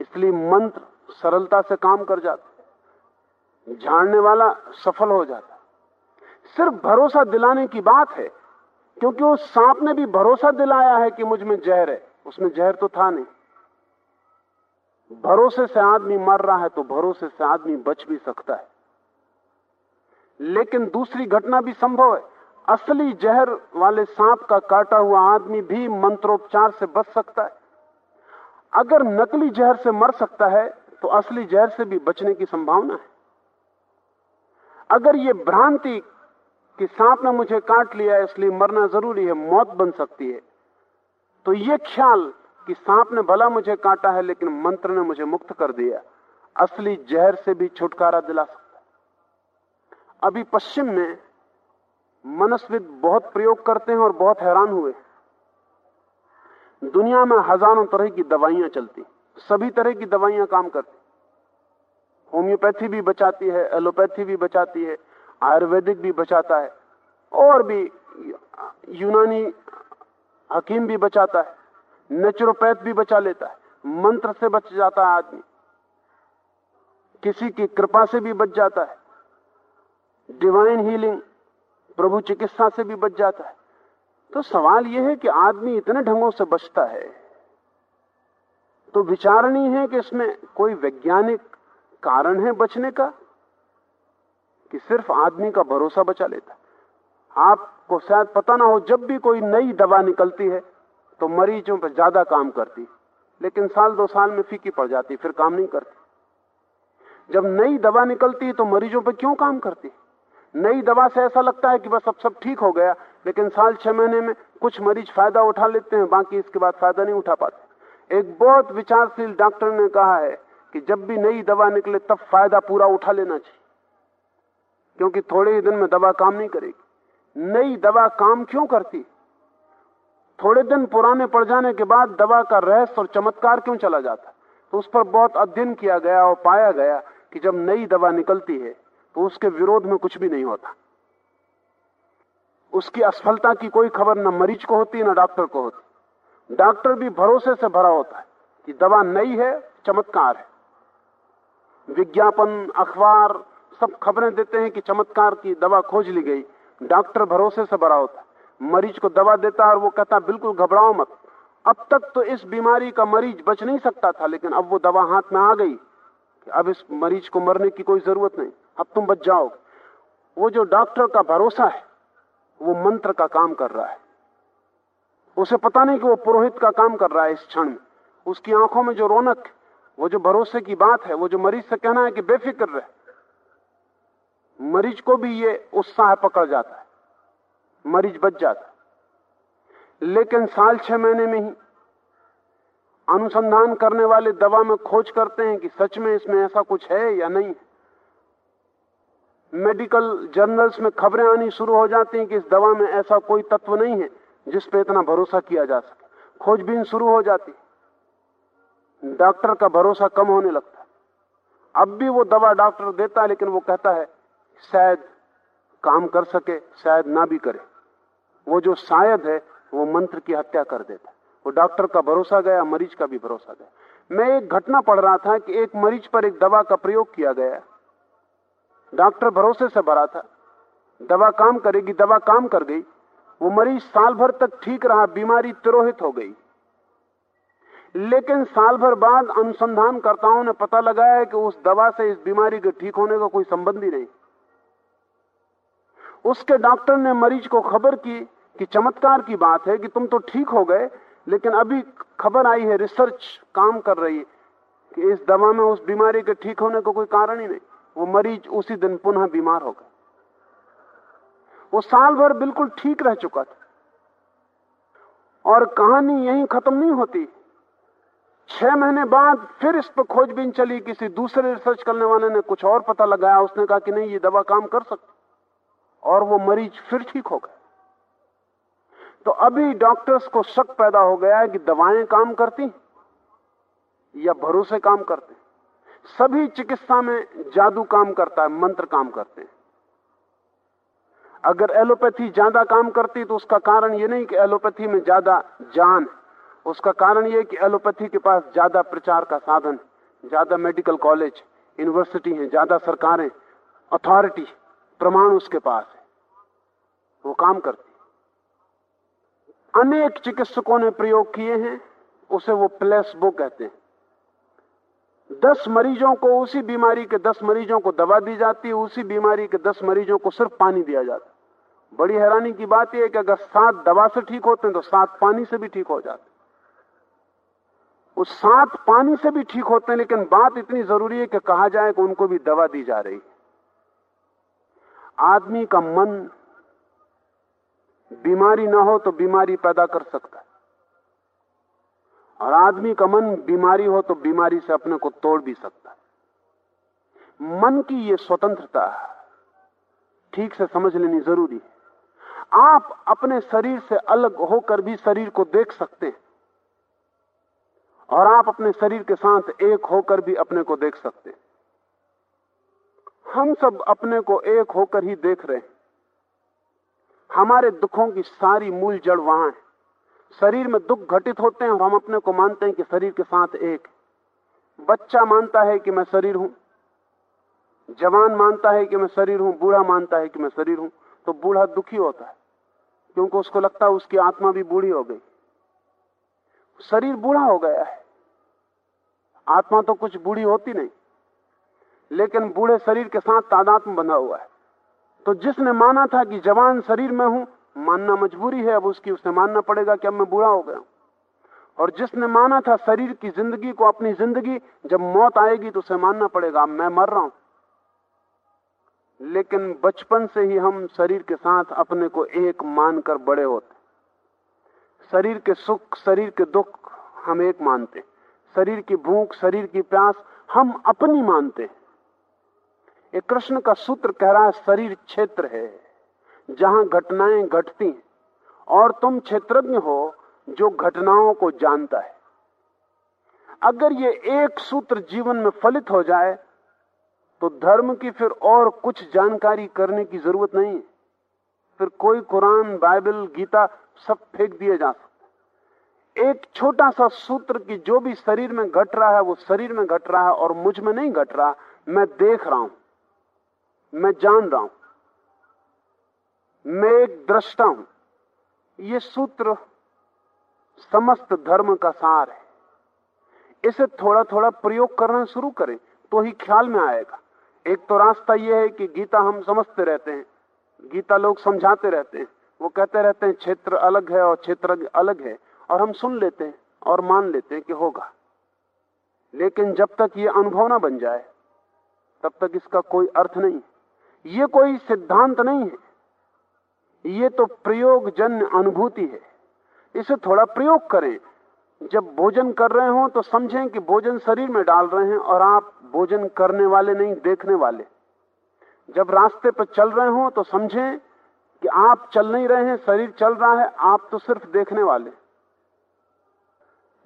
इसलिए मंत्र सरलता से काम कर जाता झाड़ने वाला सफल हो जाता सिर्फ़ भरोसा दिलाने की बात है, क्योंकि उस सांप ने भी भरोसा दिलाया है कि मुझमें जहर है। उसमें जहर तो था नहीं। भरोसे से आदमी मर रहा है तो भरोसे से आदमी बच भी सकता है। लेकिन दूसरी घटना भी संभव है। असली जहर वाले सांप का काटा हुआ आदमी भी मंत्रोपचार से बच सकता है। अगर नकली जहर से मर सकता है तो असली जहर से भी बचने की संभावना है। अगर ये भ्रांति कि सांप ने मुझे काट लिया, इसलिए मरना ज़रूरी है, मौत बन सकती है तो ये ख्याल कि सांप ने भला मुझे काटा है, लेकिन मंत्र ने मुझे मुक्त कर दिया, असली जहर से भी छुटकारा दिला सकता अभी पश्चिम में मनस्विद बहुत प्रयोग करते हैं और बहुत हैरान हुए। दुनिया में हज़ारों तरह की दवाइयाँ चलती सभी तरह की दवाइयाँ काम करती होम्योपैथी भी बचाती है, एलोपैथी भी बचाती है, आयुर्वेदिक भी बचाता है, और भी यूनानी हकीम भी बचाता है, नेचुरोपैथ भी बचा लेता है, मंत्र से बच जाता है आदमी। किसी की कृपा से भी बच जाता है। डिवाइन हीलिंग प्रभु चिकित्सा से भी बच जाता है। तो सवाल यह है कि आदमी इतने ढंगों से बचता है तो विचारणी है कि इसमें कोई वैज्ञानिक कारण है बचने का, कि सिर्फ़ आदमी का भरोसा बचा लेता आपको शायद पता ना हो, जब भी कोई नई दवा निकलती है तो मरीजों पर ज़्यादा काम करती लेकिन साल दो साल में फीकी पड़ जाती फिर काम नहीं करती। जब नई दवा निकलती है तो मरीजों पर क्यों काम करती नई दवा से ऐसा लगता है कि बस अब सब ठीक हो गया, लेकिन साल छह महीने में कुछ मरीज़ फ़ायदा उठा लेते हैं, बाकी इसके बाद फ़ायदा नहीं उठा पाते। एक बहुत विचारशील डॉक्टर ने कहा है कि जब भी नई दवा निकले तब फ़ायदा पूरा उठा लेना चाहिए, क्योंकि थोड़े ही दिन में दवा काम नहीं करेगी। नई दवा काम क्यों करती? थोड़े दिन पुराने पड़ जाने के बाद दवा का रहस्य और चमत्कार क्यों चला जाता? तो उस पर बहुत अध्ययन किया गया और पाया गया कि जब नई दवा निकलती है तो उसके विरोध में कुछ भी नहीं होता। उसकी असफलता की कोई खबर न मरीज़ को होती, न डॉक्टर को होती। डॉक्टर भी भरोसे से भरा होता है कि दवा नई है, चमत्कार है। विज्ञापन, अखबार, सब खबरें देते हैं कि चमत्कार की दवा खोज ली गई। डॉक्टर भरोसे से भरा होता है। मरीज़ को दवा देता है और वो कहता बिल्कुल घबराओ मत। अब तक तो इस बीमारी का मरीज़ बच नहीं सकता था, लेकिन अब वो दवा हाथ में आ गई अब इस मरीज़ को मरने की कोई ज़रूरत नहीं। अब तुम बच जाओगे। वो जो डॉक्टर का भरोसा है, वो मंत्र का काम कर रहा है। उसे पता नहीं कि वो पुरोहित का काम कर रहा है इस क्षण। में उसकी आँखों में जो रौनक वो जो भरोसे की बात है, वो जो मरीज़ से कहना है कि बेफिक्र रहे। मरीज़ को भी ये उत्साह पकड़ जाता है। मरीज़ बच जाता है। लेकिन साल छह महीने में ही अनुसंधान करने वाले दवा में खोज करते हैं कि सच में इसमें ऐसा कुछ है या नहीं मेडिकल जर्नल्स में खबरें आनी शुरू हो जाती हैं कि इस दवा में ऐसा कोई तत्व नहीं है जिस पे इतना भरोसा किया जा सके। खोजबीन शुरू हो जाती डॉक्टर का भरोसा कम होने लगता अब भी वो दवा डॉक्टर देता है, लेकिन वो कहता है, शायद काम कर सके, शायद ना भी करे। वो जो शायद है, वो मंत्र की हत्या कर देता वो डॉक्टर का भरोसा गया, मरीज़ का भी भरोसा गया। मैं एक घटना पढ़ रहा था कि एक मरीज़ पर एक दवा का प्रयोग किया गया। डॉक्टर भरोसे से भरा था। दवा काम करेगी, दवा काम कर गई। वो मरीज़ साल भर तक ठीक रहा, बीमारी तिरोहित हो गई। लेकिन साल भर बाद अनुसंधानकर्ताओं ने पता लगाया कि उस दवा से इस बीमारी के ठीक होने का कोई संबंध ही नहीं। उसके डॉक्टर ने मरीज़ को खबर की कि चमत्कार की बात है कि तुम तो ठीक हो गए, लेकिन अभी खबर आई है, रिसर्च काम कर रही है कि इस दवा में उस बीमारी के ठीक होने का को कोई कारण ही नहीं। वो मरीज़ उसी दिन पुनः बीमार हो गया। वो साल भर बिल्कुल ठीक रह चुका था। और कहानी यहीं खत्म नहीं होती। छह महीने बाद फिर इस पर खोजबीन चली, किसी दूसरे रिसर्च करने वाले ने कुछ और पता लगाया। उसने कहा कि नहीं, ये दवा काम कर सकती। और वो मरीज़ फिर ठीक हो गए तो अभी डॉक्टर्स को शक पैदा हो गया है कि दवाएँ काम करती या भरोसे काम करते हैं। सभी चिकित्सा में जादू काम करता है, मंत्र काम करते हैं। अगर एलोपैथी ज़्यादा काम करती तो उसका कारण यह नहीं कि एलोपैथी में ज़्यादा जान उसका कारण यह कि एलोपैथी के पास ज़्यादा प्रचार का साधन ज़्यादा मेडिकल कॉलेज, यूनिवर्सिटी है, ज़्यादा सरकारें, अथॉरिटी, प्रमाण उसके पास है। वो काम करती अनेक चिकित्सकों ने प्रयोग किए हैं, उसे वो प्लेसबो कहते हैं। दस मरीजों को उसी बीमारी के दस मरीजों को दवा दी जाती है, उसी बीमारी के दस मरीजों को सिर्फ़ पानी दिया जाता बड़ी हैरानी की बात यह है कि अगर सात दवा से ठीक होते हैं तो सात पानी से भी ठीक हो जाते उस सात पानी से भी ठीक होते हैं, लेकिन बात इतनी ज़रूरी है कि कहा जाए कि उनको भी दवा दी जा रही आदमी का मन, बीमारी ना हो तो बीमारी पैदा कर सकता है। और आदमी का मन बीमारी हो तो बीमारी से अपने को तोड़ भी सकता है। मन की ये स्वतंत्रता ठीक से समझ लेनी ज़रूरी है। आप अपने शरीर से अलग होकर भी शरीर को देख सकते हैं। और आप अपने शरीर के साथ एक होकर भी अपने को देख सकते हैं। हम सब अपने को एक होकर ही देख रहे हैं। हमारे दुखों की सारी मूल जड़ वहाँ है। शरीर में दुख घटित होते हैं और हम अपने को मानते हैं कि शरीर के साथ एक बच्चा मानता है कि मैं शरीर हूँ, जवान मानता है कि मैं शरीर हूँ, बूढ़ा मानता है कि मैं शरीर हूँ तो बूढ़ा दुखी होता है, क्योंकि उसको लगता है उसकी आत्मा भी बूढ़ी हो गई। शरीर बूढ़ा हो गया है। आत्मा तो कुछ बूढ़ी होती नहीं, लेकिन बूढ़े शरीर के साथ तादाद में बंधा हुआ है। तो जिसने माना था कि जवान शरीर में हूँ मानना मजबूरी है, अब उसकी उसे मानना पड़ेगा कि अब मैं बुरा हो गया और जिसने माना था शरीर की ज़िंदगी को अपनी ज़िंदगी, जब मौत आएगी तो उसे मानना पड़ेगा, अब मैं मर रहा हूँ। लेकिन बचपन से ही हम शरीर के साथ अपने को एक मानकर बड़े होते शरीर के सुख, शरीर के दुख हम एक मानते शरीर की भूख, शरीर की प्यास हम अपनी मानते एक कृष्ण का सूत्र कह रहा है, शरीर क्षेत्र है। जहाँ घटनाएँ घटती हैं, और तुम क्षेत्रज्ञ हो जो घटनाओं को जानता है। अगर ये एक सूत्र जीवन में फलित हो जाए तो धर्म की फिर और कुछ जानकारी करने की ज़रूरत नहीं है। फिर कोई कुरान, बाइबल, गीता सब फेंक दिए जा सकते एक छोटा सा सूत्र की जो भी शरीर में घट रहा है, वो शरीर में घट रहा है, और मुझमें नहीं घट रहा, मैं देख रहा हूँ, मैं जान रहा हूँ। मैं एक दृष्टा हूँ। ये सूत्र समस्त धर्म का सार है। इसे थोड़ा थोड़ा प्रयोग करना शुरू करें तो ही ख्याल में आएगा। एक तो रास्ता यह है कि गीता हम समझते रहते हैं। गीता लोग समझाते रहते हैं। वो कहते रहते हैं, क्षेत्र अलग है और क्षेत्र अलग है और हम सुन लेते हैं और मान लेते हैं कि होगा। लेकिन जब तक ये अनुभव ना बन जाए, तब तक इसका कोई अर्थ नहीं। ये कोई सिद्धांत नहीं है। ये तो प्रयोग जन्य अनुभूति है। इसे थोड़ा प्रयोग करें। जब भोजन कर रहे हो तो समझें कि भोजन शरीर में डाल रहे हैं और आप भोजन करने वाले नहीं, देखने वाले। जब रास्ते पर चल रहे हो तो समझें कि आप चल नहीं रहे हैं, शरीर चल रहा है, आप तो सिर्फ़ देखने वाले।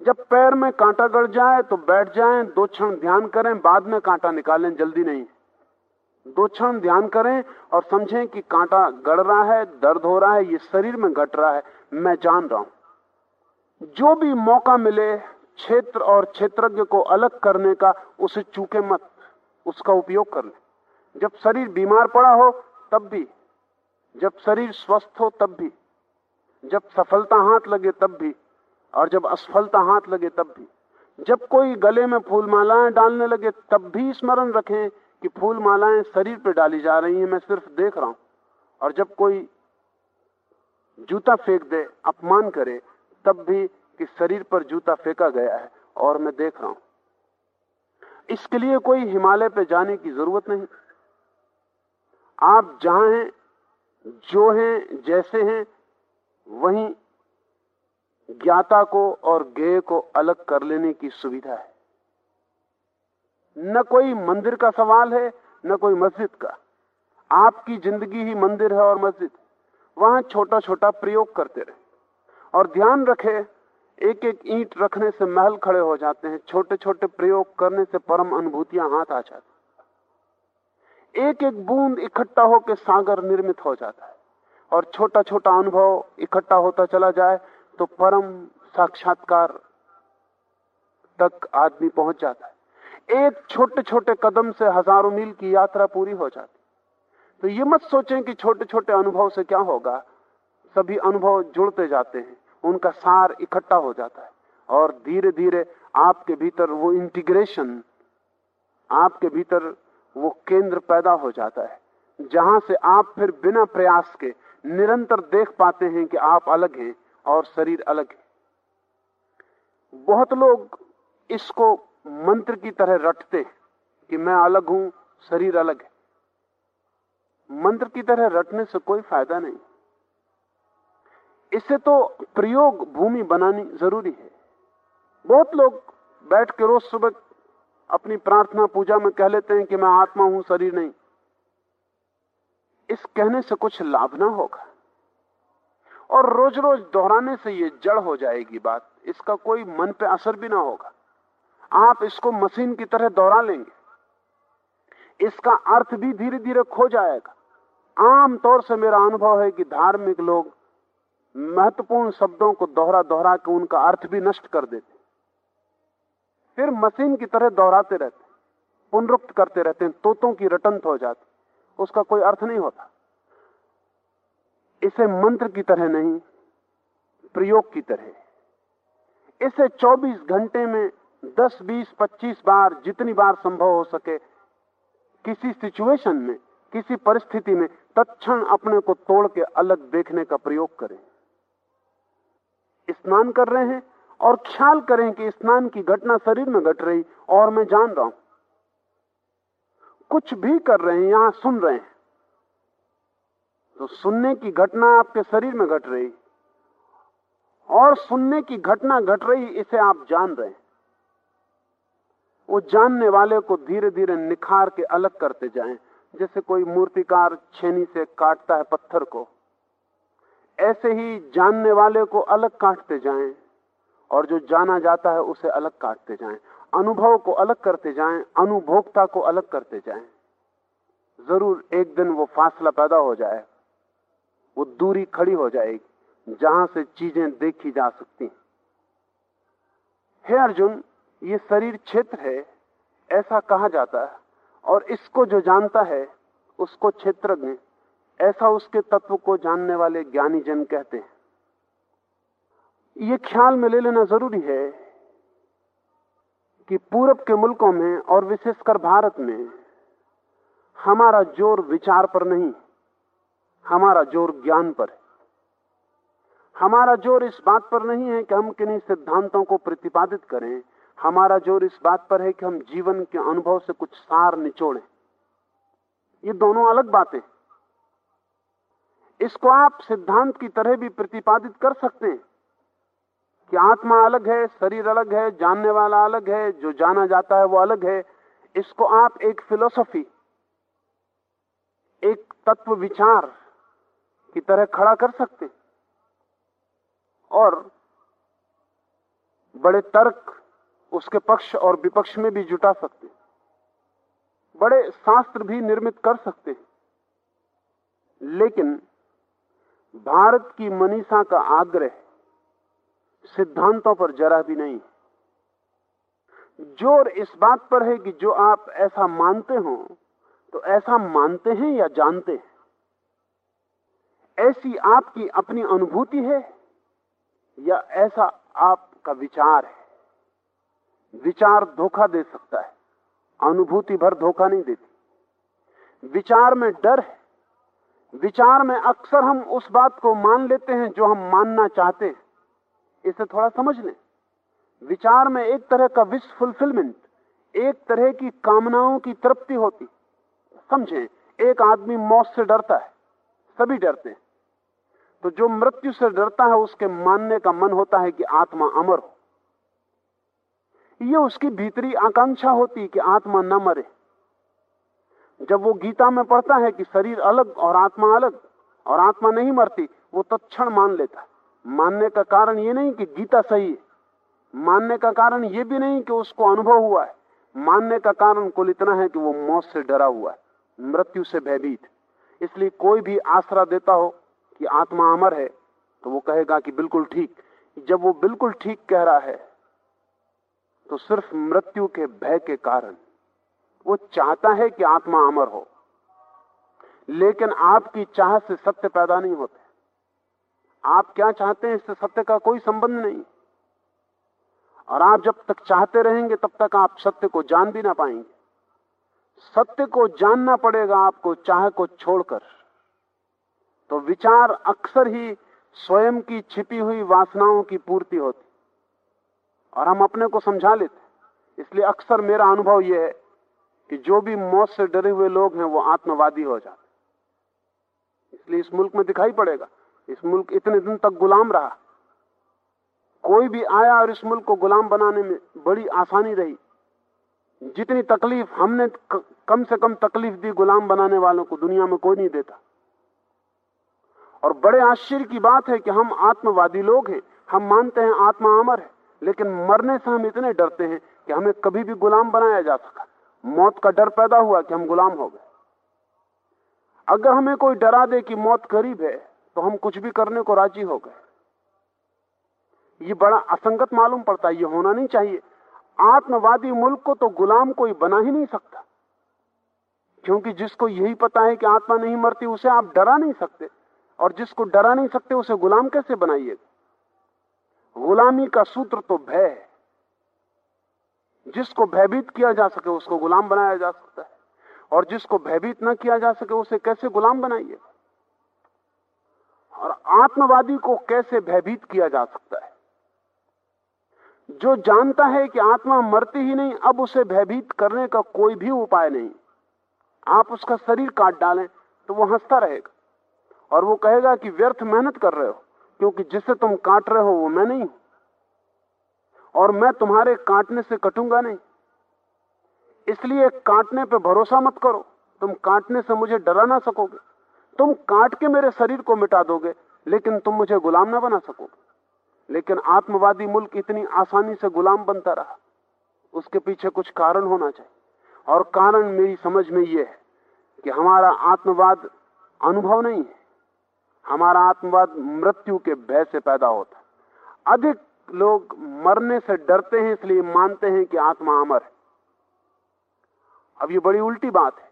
जब पैर में कांटा गड़ जाए तो बैठ जाएँ, दो क्षण ध्यान करें, बाद में कांटा निकालें, जल्दी नहीं। दो क्षण ध्यान करें और समझें कि कांटा गड़ रहा है, दर्द हो रहा है, ये शरीर में घट रहा है, मैं जान रहा हूँ। जो भी मौका मिले, क्षेत्र और क्षेत्रज्ञ को अलग करने का, उसे चूके मत, उसका उपयोग कर ले। जब शरीर बीमार पड़ा हो, तब भी। जब शरीर स्वस्थ हो, तब भी। जब सफलता हाथ लगे, तब भी। और जब असफलता हाथ लगे, तब भी। जब कोई गले में फूल मालाएँ डालने लगे, तब भी स्मरण रखें कि फूल मालाएँ शरीर पर डाली जा रही हैं, मैं सिर्फ़ देख रहा हूँ। और जब कोई जूता फेंक दे, अपमान करे, तब भी कि शरीर पर जूता फेंका गया है और मैं देख रहा हूँ। इसके लिए कोई हिमालय पे जाने की ज़रूरत नहीं। आप जहाँ हैं, जो हैं, जैसे हैं, वहीं ज्ञाता को और गेय को अलग कर लेने की सुविधा है। न कोई मंदिर का सवाल है, न कोई मस्जिद का। आपकी ज़िंदगी ही मंदिर है और मस्जिद। वहाँ छोटा छोटा प्रयोग करते रहे। और ध्यान रखे एक एक ईंट रखने से महल खड़े हो जाते हैं। छोटे छोटे प्रयोग करने से परम अनुभूतियाँ हाथ आ जाती एक एक बूंद इकट्ठा होकर सागर निर्मित हो जाता है। और छोटा छोटा अनुभव इकट्ठा होता चला जाए तो परम साक्षात्कार तक आदमी पहुँच जाता है। एक छोटे छोटे कदम से हज़ारों मील की यात्रा पूरी हो जाती। तो ये मत सोचें कि छोटे छोटे अनुभव से क्या होगा। सभी अनुभव जुड़ते जाते हैं, उनका सार इकट्ठा हो जाता है और धीरे धीरे आपके भीतर वो इंटीग्रेशन आपके भीतर वो केंद्र पैदा हो जाता है, जहाँ से आप फिर बिना प्रयास के निरंतर देख पाते हैं कि आप अलग हैं और शरीर अलग है। बहुत लोग इसको मंत्र की तरह रटते कि मैं अलग हूँ, शरीर अलग है। मंत्र की तरह रटने से कोई फ़ायदा नहीं। इसे तो प्रयोग भूमि बनानी ज़रूरी है। बहुत लोग बैठ के रोज सुबह अपनी प्रार्थना पूजा में कह लेते हैं कि मैं आत्मा हूँ, शरीर नहीं। इस कहने से कुछ लाभ ना होगा। और रोज रोज दोहराने से ये जड़ हो जाएगी बात। इसका कोई मन पे असर भी ना होगा। आप इसको मशीन की तरह दोहरा लेंगे। इसका अर्थ भी धीरे धीरे खो जाएगा। आम तौर से मेरा अनुभव है कि धार्मिक लोग महत्वपूर्ण शब्दों को दोहरा दोहरा के उनका अर्थ भी नष्ट कर देते फिर मशीन की तरह दोहराते रहते पुनरुक्त करते रहते हैं, तोतों की रटंत हो जाती उसका कोई अर्थ नहीं होता। इसे मंत्र की तरह नहीं, प्रयोग की तरह। इसे 24 घंटे में 10, 20, 25 बार जितनी बार संभव हो सके किसी सिचुएशन में किसी परिस्थिति में तत्क्षण अपने को तोड़ के अलग देखने का प्रयोग करें। स्नान कर रहे हैं और ख्याल करें कि स्नान की घटना शरीर में घट रही और मैं जान रहा हूँ। कुछ भी कर रहे हैं यहाँ सुन रहे हैं। तो सुनने की घटना आपके शरीर में घट रही और सुनने की घटना घट रही इसे आप जान रहे हैं। वो जानने वाले को धीरे धीरे निखार के अलग करते जाएँ। जैसे कोई मूर्तिकार छेनी से काटता है पत्थर को। ऐसे ही जानने वाले को अलग काटते जाएँ और जो जाना जाता है उसे अलग काटते जाएँ। अनुभव को अलग करते जाएँ, अनुभोक्ता को अलग करते जाएँ। ज़रूर एक दिन वो फासला पैदा हो जाए, वो दूरी खड़ी हो जाएगी, जहाँ से चीज़ें देखी जा सकती हे अर्जुन ये शरीर क्षेत्र है, ऐसा कहा जाता है। और इसको जो जानता है, उसको क्षेत्रज्ञ ऐसा उसके तत्व को जानने वाले ज्ञानी जन कहते हैं। ये ख्याल में ले लेना ज़रूरी है कि पूरब के मुल्कों में और विशेषकर भारत में हमारा ज़ोर विचार पर नहीं, हमारा ज़ोर ज्ञान पर है। हमारा ज़ोर इस बात पर नहीं है कि हम किन्हीं सिद्धांतों को प्रतिपादित करें हमारा ज़ोर इस बात पर है कि हम जीवन के अनुभव से कुछ सार निचोड़ें। ये दोनों अलग बातें इसको आप सिद्धांत की तरह भी प्रतिपादित कर सकते हैं कि आत्मा अलग है, शरीर अलग है, जानने वाला अलग है, जो जाना जाता है वो अलग है। इसको आप एक फिलोसफी, एक तत्व विचार की तरह खड़ा कर सकते और बड़े तर्क उसके पक्ष और विपक्ष में भी जुटा सकते बड़े शास्त्र भी निर्मित कर सकते हैं। लेकिन भारत की मनीषा का आग्रह सिद्धांतों पर जरा भी नहीं ज़ोर इस बात पर है कि जो आप ऐसा मानते हो तो ऐसा मानते हैं या जानते हैं। ऐसी आपकी अपनी अनुभूति है या ऐसा आपका विचार है? विचार धोखा दे सकता है। अनुभूति भर धोखा नहीं देती। विचार में डर है। विचार में अक्सर हम उस बात को मान लेते हैं जो हम मानना चाहते हैं। इसे थोड़ा समझ लें। विचार में एक तरह का विश फुलफिलमेंट एक तरह की कामनाओं की तृप्ति होती। समझे, एक आदमी मौत से डरता है। सभी डरते हैं। तो जो मृत्यु से डरता है, उसके मानने का मन होता है कि आत्मा अमर हो। यह उसकी भीतरी आकांक्षा होती कि आत्मा न मरे। जब वो गीता में पढ़ता है कि शरीर अलग और आत्मा अलग और आत्मा नहीं मरती, वो तत्क्षण मान लेता। मानने का कारण ये नहीं कि गीता सही है। मानने का कारण ये भी नहीं कि उसको अनुभव हुआ है। मानने का कारण कुल इतना है कि वो मौत से डरा हुआ है, मृत्यु से भयभीत इसलिए कोई भी आसरा देता हो कि आत्मा अमर है तो वो कहेगा कि बिल्कुल ठीक। जब वो बिल्कुल ठीक कह रहा है तो सिर्फ़ मृत्यु के भय के कारण। वो चाहता है कि आत्मा अमर हो। लेकिन आपकी चाह से सत्य पैदा नहीं होते। आप क्या चाहते हैं इससे सत्य का कोई संबंध नहीं। और आप जब तक चाहते रहेंगे, तब तक आप सत्य को जान भी ना पाएँगे। सत्य को जानना पड़ेगा आपको, चाह को छोड़कर। तो विचार अक्सर ही स्वयं की छिपी हुई वासनाओं की पूर्ति होती और हम अपने को समझा लेते इसलिए अक्सर मेरा अनुभव यह है कि जो भी मौत से डरे हुए लोग हैं, वो आत्मवादी हो जाते इसलिए इस मुल्क में दिखाई पड़ेगा, इस मुल्क इतने दिन तक गुलाम रहा। कोई भी आया और इस मुल्क को गुलाम बनाने में बड़ी आसानी रही। जितनी तकलीफ़ हमने कम से कम तकलीफ़ दी गुलाम बनाने वालों को दुनिया में कोई नहीं देता। और बड़े आश्चर्य की बात है कि हम आत्मवादी लोग हैं, हम मानते हैं आत्मा अमर है। लेकिन मरने से हम इतने डरते हैं कि हमें कभी भी गुलाम बनाया जा सका। मौत का डर पैदा हुआ कि हम गुलाम हो गए। अगर हमें कोई डरा दे कि मौत करीब है तो हम कुछ भी करने को राज़ी हो गए। ये बड़ा असंगत मालूम पड़ता है, ये होना नहीं चाहिए। आत्मवादी मुल्क को तो गुलाम कोई बना ही नहीं सकता। क्योंकि जिसको यही पता है कि आत्मा नहीं मरती, उसे आप डरा नहीं सकते। और जिसको डरा नहीं सकते, उसे गुलाम कैसे बनाइएगा? गुलामी का सूत्र तो भय जिसको भयभीत किया जा सके उसको गुलाम बनाया जा सकता है। और जिसको भयभीत न किया जा सके उसे कैसे गुलाम बनाइए? और आत्मवादी को कैसे भयभीत किया जा सकता है? जो जानता है कि आत्मा मरती ही नहीं, अब उसे भयभीत करने का कोई भी उपाय नहीं। आप उसका शरीर काट डालें तो वो हंसता रहेगा। और वो कहेगा कि व्यर्थ मेहनत कर रहे हो। क्योंकि जिसे तुम काट रहे हो वो मैं नहीं हूँ। और मैं तुम्हारे काटने से कटूँगा नहीं। इसलिए काटने पे भरोसा मत करो। तुम काटने से मुझे डरा ना सकोगे। तुम काट के मेरे शरीर को मिटा दोगे, लेकिन तुम मुझे गुलाम ना बना सकोगे। लेकिन आत्मवादी मुल्क इतनी आसानी से गुलाम बनता रहा, उसके पीछे कुछ कारण होना चाहिए। और कारण मेरी समझ में यह है कि हमारा आत्मवाद अनुभव नहीं है। हमारा आत्मवाद मृत्यु के भय से पैदा होता अधिक लोग मरने से डरते हैं, इसलिए मानते हैं कि आत्मा अमर है। अब ये बड़ी उल्टी बात है।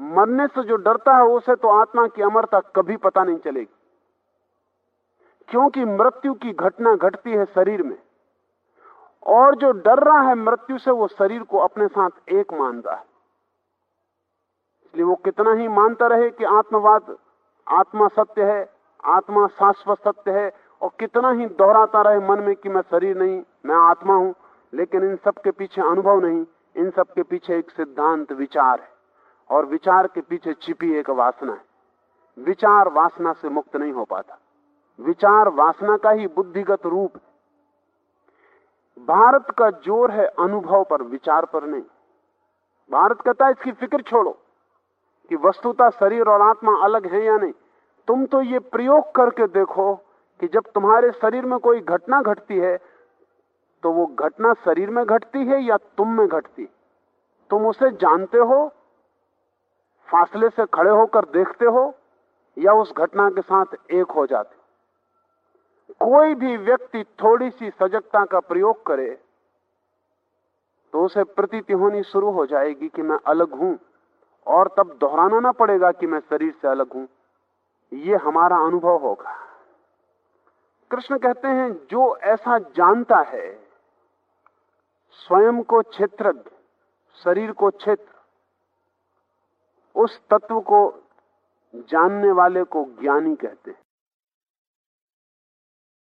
मरने से जो डरता है, उसे तो आत्मा की अमरता कभी पता नहीं चलेगी। क्योंकि मृत्यु की घटना घटती है शरीर में। और जो डर रहा है मृत्यु से, वो शरीर को अपने साथ एक मान रहा है। इसलिए वो कितना ही मानता रहे कि आत्मवाद आत्मा सत्य है, आत्मा शाश्वत सत्य है, और कितना ही दोहराता रहे मन में कि मैं शरीर नहीं, मैं आत्मा हूँ, लेकिन इन सब के पीछे अनुभव नहीं, इन सब के पीछे एक सिद्धांत विचार है, और विचार के पीछे छिपी एक वासना है। विचार वासना से मुक्त नहीं हो पाता। विचार वासना का ही बुद्धिगत रूप है। भारत का ज़ोर है अनुभव पर, विचार पर नहीं। भारत कहता है, इसकी फ़िक्र छोड़ो। कि वस्तुता शरीर और आत्मा अलग है या नहीं? तुम तो ये प्रयोग करके देखो कि जब तुम्हारे शरीर में कोई घटना घटती है तो वो घटना शरीर में घटती है या तुम में घटती? तुम उसे जानते हो? फासले से खड़े होकर देखते हो या उस घटना के साथ एक हो जाते? कोई भी व्यक्ति थोड़ी सी सजगता का प्रयोग करे तो उसे प्रतीति होनी शुरू हो जाएगी कि मैं अलग हूँ। और तब दोहराना ना पड़ेगा कि मैं शरीर से अलग हूँ। ये हमारा अनुभव होगा। कृष्ण कहते हैं, जो ऐसा जानता है, स्वयं को क्षेत्र शरीर को क्षेत्र, उस तत्व को जानने वाले को ज्ञानी कहते हैं।